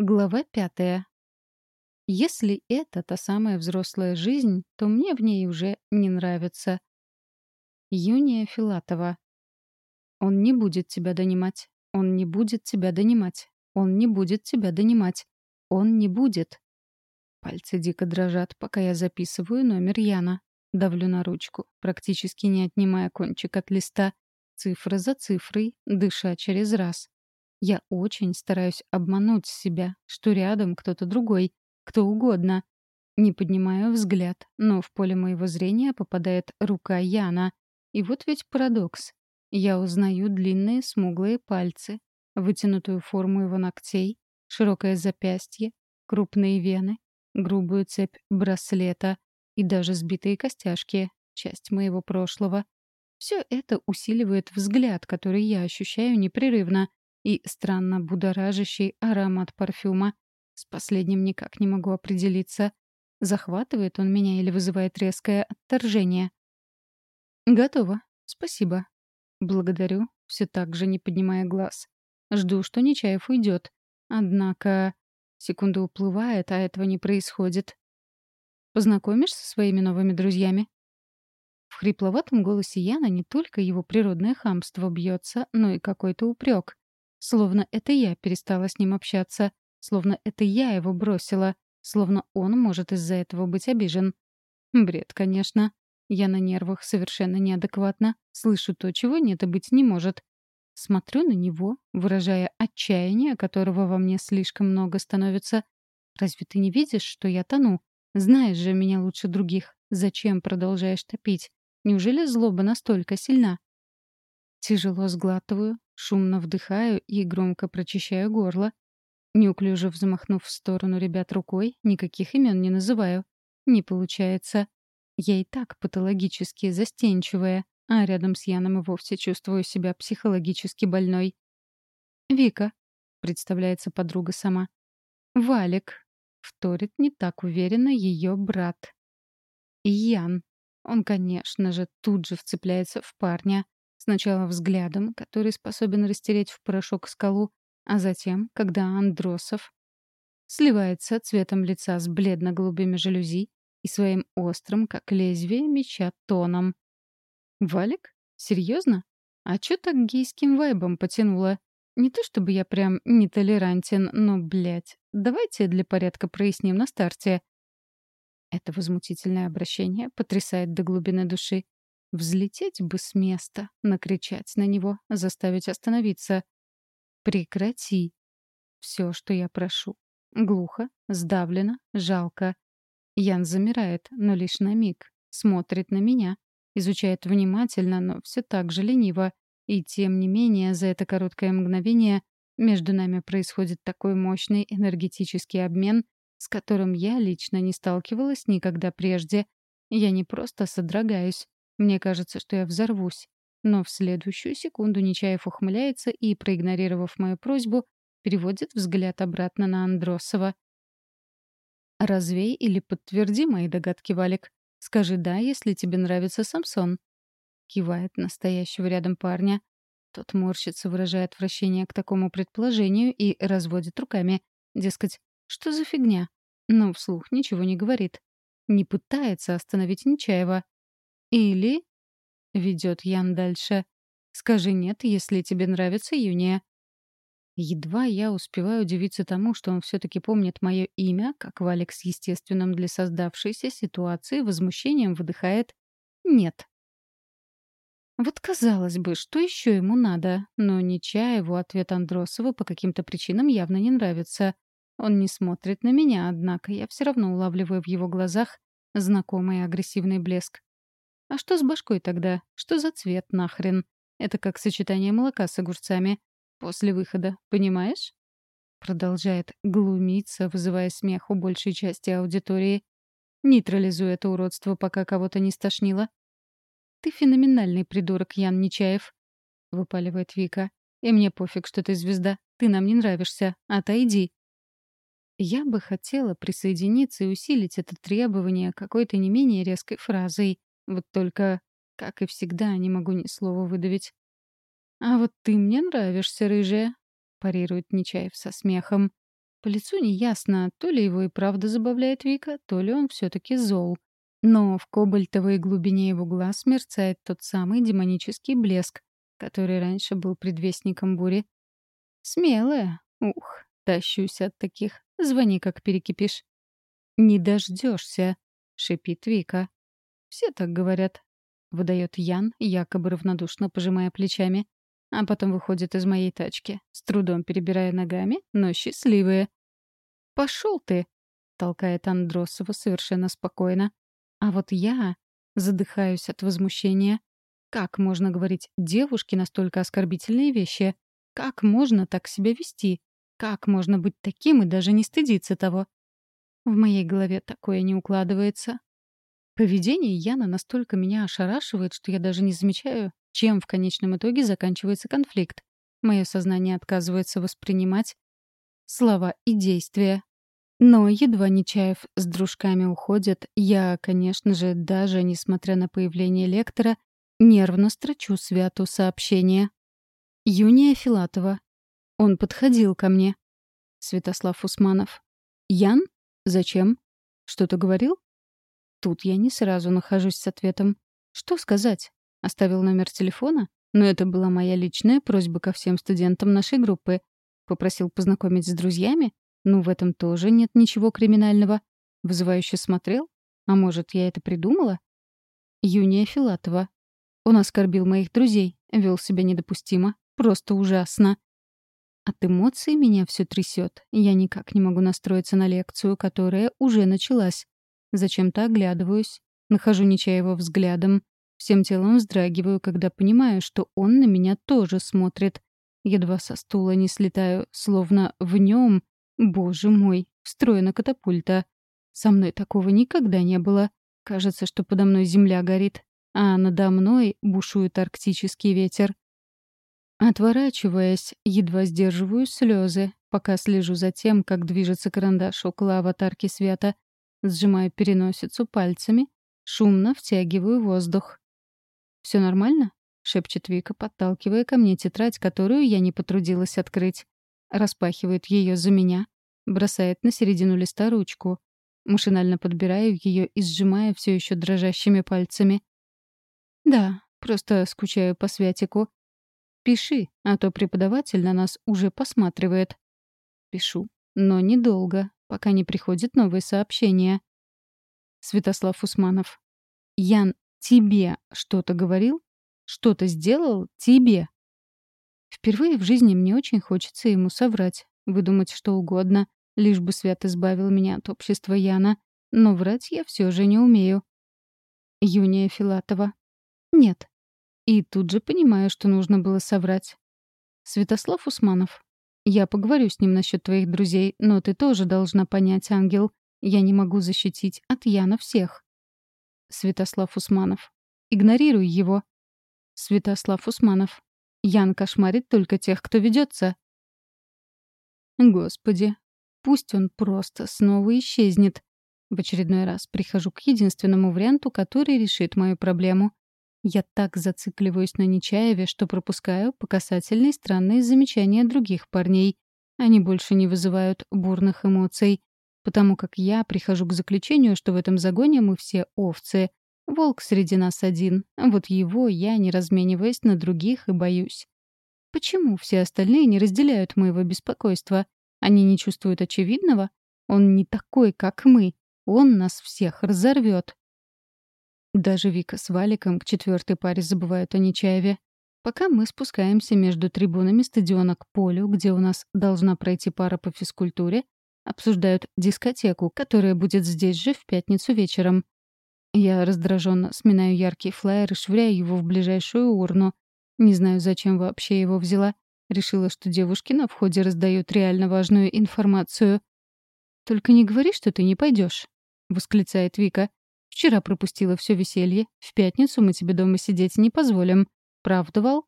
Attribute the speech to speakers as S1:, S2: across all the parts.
S1: Глава пятая. Если это та самая взрослая жизнь, то мне в ней уже не нравится. Юния Филатова. Он не будет тебя донимать. Он не будет тебя донимать. Он не будет тебя донимать. Он не будет. Пальцы дико дрожат, пока я записываю номер Яна. Давлю на ручку, практически не отнимая кончик от листа. Цифра за цифрой, дыша через раз. Я очень стараюсь обмануть себя, что рядом кто-то другой, кто угодно. Не поднимаю взгляд, но в поле моего зрения попадает рука Яна. И вот ведь парадокс. Я узнаю длинные смуглые пальцы, вытянутую форму его ногтей, широкое запястье, крупные вены, грубую цепь браслета и даже сбитые костяшки, часть моего прошлого. Все это усиливает взгляд, который я ощущаю непрерывно, и странно будоражащий аромат парфюма. С последним никак не могу определиться. Захватывает он меня или вызывает резкое отторжение? Готово. Спасибо. Благодарю, все так же не поднимая глаз. Жду, что Нечаев уйдет. Однако секунда уплывает, а этого не происходит. Познакомишь со своими новыми друзьями? В хрипловатом голосе Яна не только его природное хамство бьется, но и какой-то упрек. Словно это я перестала с ним общаться, словно это я его бросила, словно он может из-за этого быть обижен. Бред, конечно. Я на нервах совершенно неадекватно, слышу то, чего нет и быть не может. Смотрю на него, выражая отчаяние, которого во мне слишком много становится. Разве ты не видишь, что я тону? Знаешь же меня лучше других. Зачем продолжаешь топить? Неужели злоба настолько сильна? Тяжело сглатываю, шумно вдыхаю и громко прочищаю горло. Неуклюже взмахнув в сторону ребят рукой, никаких имен не называю. Не получается. Я и так патологически застенчивая, а рядом с Яном и вовсе чувствую себя психологически больной. «Вика», — представляется подруга сама. «Валик», — вторит не так уверенно ее брат. Ян. Он, конечно же, тут же вцепляется в парня. Сначала взглядом, который способен растереть в порошок скалу, а затем, когда Андросов сливается цветом лица с бледно-голубыми жалюзи и своим острым, как лезвие меча, тоном. «Валик? Серьезно? А чё так гейским вайбом потянуло? Не то чтобы я прям нетолерантен, но, блядь, давайте для порядка проясним на старте». Это возмутительное обращение потрясает до глубины души. Взлететь бы с места, накричать на него, заставить остановиться. Прекрати. Все, что я прошу. Глухо, сдавлено, жалко. Ян замирает, но лишь на миг. Смотрит на меня. Изучает внимательно, но все так же лениво. И тем не менее, за это короткое мгновение между нами происходит такой мощный энергетический обмен, с которым я лично не сталкивалась никогда прежде. Я не просто содрогаюсь, мне кажется, что я взорвусь. Но в следующую секунду Нечаев ухмыляется и, проигнорировав мою просьбу, переводит взгляд обратно на Андросова. «Развей или подтверди мои догадки, Валик. Скажи «да», если тебе нравится Самсон». Кивает настоящего рядом парня. Тот морщится, выражая отвращение к такому предположению и разводит руками. Дескать, что за фигня? Но вслух ничего не говорит. Не пытается остановить Нечаева. Или... Ведет Ян дальше. Скажи нет, если тебе нравится Юния. Едва я успеваю удивиться тому, что он все-таки помнит мое имя, как Валик с естественным для создавшейся ситуации возмущением выдыхает «нет». Вот казалось бы, что еще ему надо, но Нечаеву ответ Андросова по каким-то причинам явно не нравится. Он не смотрит на меня, однако я все равно улавливаю в его глазах знакомый агрессивный блеск. А что с башкой тогда? Что за цвет нахрен? Это как сочетание молока с огурцами. После выхода, понимаешь? Продолжает глумиться, вызывая смех у большей части аудитории. Нейтрализуя это уродство, пока кого-то не стошнило. «Ты феноменальный придурок, Ян Нечаев», — выпаливает Вика. «И мне пофиг, что ты звезда. Ты нам не нравишься. Отойди». Я бы хотела присоединиться и усилить это требование какой-то не менее резкой фразой. Вот только, как и всегда, не могу ни слова выдавить. «А вот ты мне нравишься, рыжая», — парирует Нечаев со смехом. По лицу неясно, то ли его и правда забавляет Вика, то ли он все-таки зол. Но в кобальтовой глубине его глаз мерцает тот самый демонический блеск, который раньше был предвестником бури. Смелая. Ух, тащусь от таких. Звони, как перекипишь. «Не дождешься», — шипит Вика. «Все так говорят», — выдает Ян, якобы равнодушно пожимая плечами. А потом выходит из моей тачки, с трудом перебирая ногами, но счастливые. «Пошел ты!» — толкает Андросова совершенно спокойно. А вот я задыхаюсь от возмущения. Как можно говорить девушке настолько оскорбительные вещи? Как можно так себя вести? Как можно быть таким и даже не стыдиться того? В моей голове такое не укладывается. Поведение Яна настолько меня ошарашивает, что я даже не замечаю, чем в конечном итоге заканчивается конфликт. Мое сознание отказывается воспринимать слова и действия. Но едва Нечаев с дружками уходят, я, конечно же, даже несмотря на появление лектора, нервно строчу Святу сообщение. Юния Филатова. Он подходил ко мне. Святослав Усманов. Ян? Зачем? Что-то говорил? Тут я не сразу нахожусь с ответом. Что сказать? Оставил номер телефона? Но это была моя личная просьба ко всем студентам нашей группы. Попросил познакомить с друзьями? Ну, в этом тоже нет ничего криминального. Вызывающе смотрел? А может, я это придумала? Юния Филатова. Он оскорбил моих друзей, вел себя недопустимо. Просто ужасно. От эмоций меня все трясет. Я никак не могу настроиться на лекцию, которая уже началась. Зачем-то оглядываюсь, нахожу Нечаева взглядом. Всем телом вздрагиваю, когда понимаю, что он на меня тоже смотрит. Едва со стула не слетаю, словно в нем, боже мой, встроена катапульта. Со мной такого никогда не было. Кажется, что подо мной земля горит, а надо мной бушует арктический ветер. Отворачиваясь, едва сдерживаю слезы, пока слежу за тем, как движется карандаш около аватарки света — Сжимаю переносицу пальцами, шумно втягиваю воздух. «Все нормально?» — шепчет Вика, подталкивая ко мне тетрадь, которую я не потрудилась открыть. Распахивает ее за меня, бросает на середину листа ручку. Машинально подбираю ее и сжимаю все еще дрожащими пальцами. «Да, просто скучаю по Святику. Пиши, а то преподаватель на нас уже посматривает». Пишу, но недолго, пока не приходит новые сообщения. Святослав Усманов. Ян, тебе что-то говорил? Что-то сделал тебе? Впервые в жизни мне очень хочется ему соврать, выдумать что угодно, лишь бы Свят избавил меня от общества Яна. Но врать я все же не умею. Юния Филатова. Нет. И тут же понимаю, что нужно было соврать. Святослав Усманов. Я поговорю с ним насчет твоих друзей, но ты тоже должна понять, ангел. Я не могу защитить от Яна всех. Святослав Усманов. Игнорируй его. Святослав Усманов. Ян кошмарит только тех, кто ведется. Господи, пусть он просто снова исчезнет. В очередной раз прихожу к единственному варианту, который решит мою проблему. Я так зацикливаюсь на Нечаеве, что пропускаю по касательной странные замечания других парней. Они больше не вызывают бурных эмоций, потому как я прихожу к заключению, что в этом загоне мы все овцы. Волк среди нас один, а вот его я, не размениваясь на других, и боюсь. Почему все остальные не разделяют моего беспокойства? Они не чувствуют очевидного? Он не такой, как мы. Он нас всех разорвет. Даже Вика с Валиком к четвертой паре забывают о Нечаеве. Пока мы спускаемся между трибунами стадиона к полю, где у нас должна пройти пара по физкультуре, обсуждают дискотеку, которая будет здесь же в пятницу вечером. Я раздраженно сминаю яркий флаер и швыряю его в ближайшую урну. Не знаю, зачем вообще его взяла. Решила, что девушки на входе раздают реально важную информацию. «Только не говори, что ты не пойдешь, восклицает Вика. Вчера пропустила все веселье. В пятницу мы тебе дома сидеть не позволим. Правда, Вал?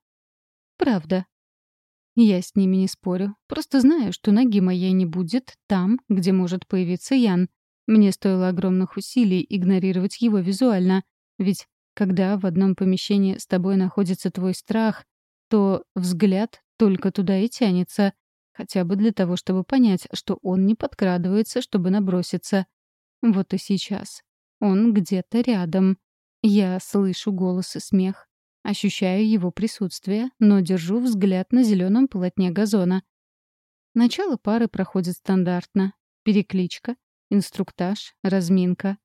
S1: Правда. Я с ними не спорю. Просто знаю, что ноги моей не будет там, где может появиться Ян. Мне стоило огромных усилий игнорировать его визуально. Ведь когда в одном помещении с тобой находится твой страх, то взгляд только туда и тянется. хотя бы для того, чтобы понять, что он не подкрадывается, чтобы наброситься. Вот и сейчас. Он где-то рядом. Я слышу голос и смех. Ощущаю его присутствие, но держу взгляд на зеленом полотне газона. Начало пары проходит стандартно. Перекличка, инструктаж, разминка.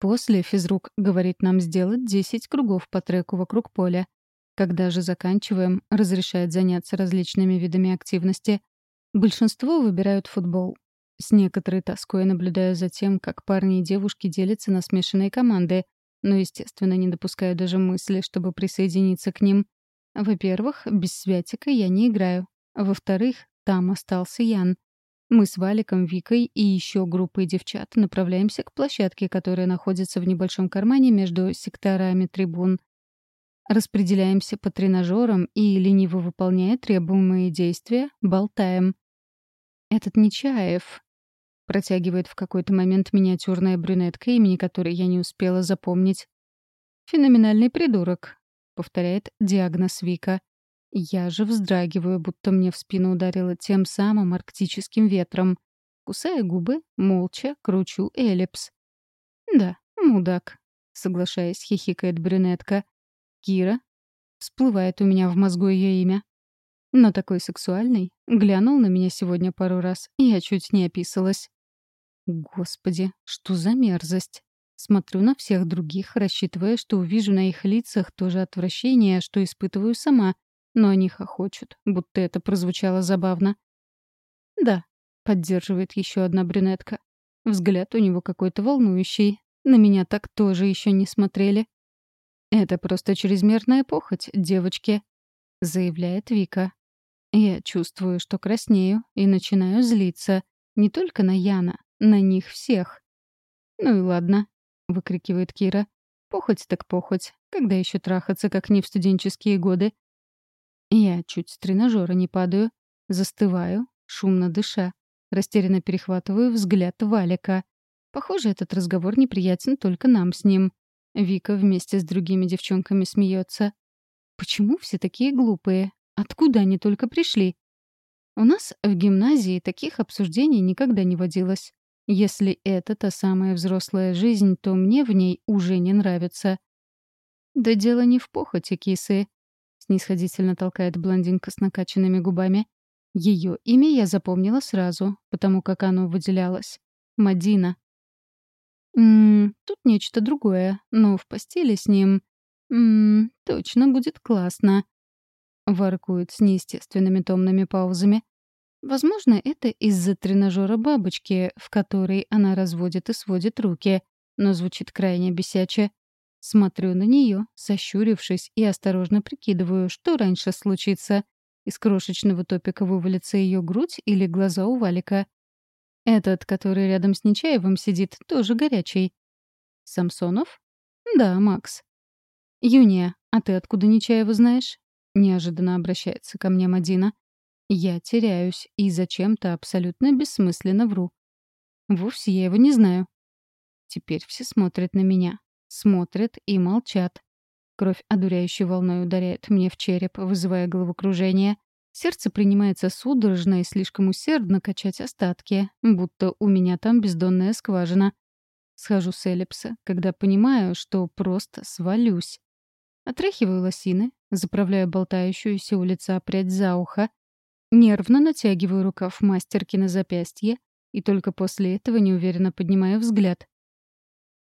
S1: После физрук говорит нам сделать 10 кругов по треку вокруг поля. Когда же заканчиваем, разрешает заняться различными видами активности. Большинство выбирают футбол. С некоторой тоской наблюдаю за тем, как парни и девушки делятся на смешанные команды, но, естественно, не допускаю даже мысли, чтобы присоединиться к ним. Во-первых, без Святика я не играю. Во-вторых, там остался Ян. Мы с Валиком, Викой и еще группой девчат направляемся к площадке, которая находится в небольшом кармане между секторами трибун. Распределяемся по тренажерам и, лениво выполняя требуемые действия, болтаем. «Этот Нечаев», — протягивает в какой-то момент миниатюрная брюнетка, имени которой я не успела запомнить. «Феноменальный придурок», — повторяет диагноз Вика. Я же вздрагиваю, будто мне в спину ударило тем самым арктическим ветром. Кусая губы, молча кручу эллипс. «Да, мудак», — соглашаясь, хихикает брюнетка. «Кира?» Всплывает у меня в мозгу ее имя. Но такой сексуальный. Глянул на меня сегодня пару раз, и я чуть не описалась. Господи, что за мерзость. Смотрю на всех других, рассчитывая, что увижу на их лицах то же отвращение, что испытываю сама — но они хохочут, будто это прозвучало забавно. «Да», — поддерживает еще одна брюнетка. Взгляд у него какой-то волнующий. На меня так тоже еще не смотрели. «Это просто чрезмерная похоть, девочки», — заявляет Вика. Я чувствую, что краснею, и начинаю злиться. Не только на Яна, на них всех. «Ну и ладно», — выкрикивает Кира. «Похоть так похоть. Когда еще трахаться, как не в студенческие годы? Я чуть с тренажера не падаю, застываю, шумно дыша, растерянно перехватываю взгляд Валика. Похоже, этот разговор неприятен только нам с ним. Вика вместе с другими девчонками смеется. Почему все такие глупые? Откуда они только пришли? У нас в гимназии таких обсуждений никогда не водилось. Если это та самая взрослая жизнь, то мне в ней уже не нравится. Да дело не в похоти кисы снисходительно толкает блондинка с накачанными губами. Ее имя я запомнила сразу, потому как оно выделялось. Мадина. Ммм, тут нечто другое, но в постели с ним... Ммм, точно будет классно. Воркует с неестественными томными паузами. Возможно, это из-за тренажера бабочки, в которой она разводит и сводит руки, но звучит крайне бесяче. Смотрю на нее, сощурившись, и осторожно прикидываю, что раньше случится. Из крошечного топика вывалится ее грудь или глаза у валика. Этот, который рядом с Нечаевым сидит, тоже горячий. Самсонов? Да, Макс. Юния, а ты откуда Нечаева знаешь? Неожиданно обращается ко мне Мадина. Я теряюсь и зачем-то абсолютно бессмысленно вру. Вовсе я его не знаю. Теперь все смотрят на меня смотрят и молчат. Кровь одуряющей волной ударяет мне в череп, вызывая головокружение. Сердце принимается судорожно и слишком усердно качать остатки, будто у меня там бездонная скважина. Схожу с эллипса, когда понимаю, что просто свалюсь. Отряхиваю лосины, заправляю болтающуюся у лица прядь за ухо, нервно натягиваю рукав мастерки на запястье и только после этого неуверенно поднимаю взгляд.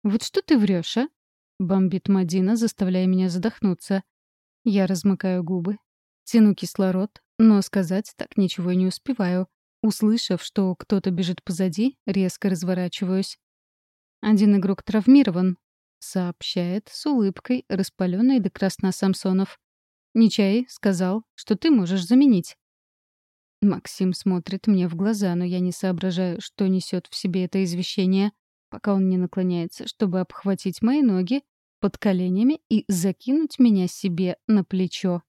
S1: «Вот что ты врешь, а?» — бомбит Мадина, заставляя меня задохнуться. Я размыкаю губы, тяну кислород, но сказать так ничего не успеваю. Услышав, что кто-то бежит позади, резко разворачиваюсь. «Один игрок травмирован», — сообщает с улыбкой, распаленный до красна Самсонов. «Нечай сказал, что ты можешь заменить». Максим смотрит мне в глаза, но я не соображаю, что несет в себе это извещение пока он не наклоняется, чтобы обхватить мои ноги под коленями и закинуть меня себе на плечо.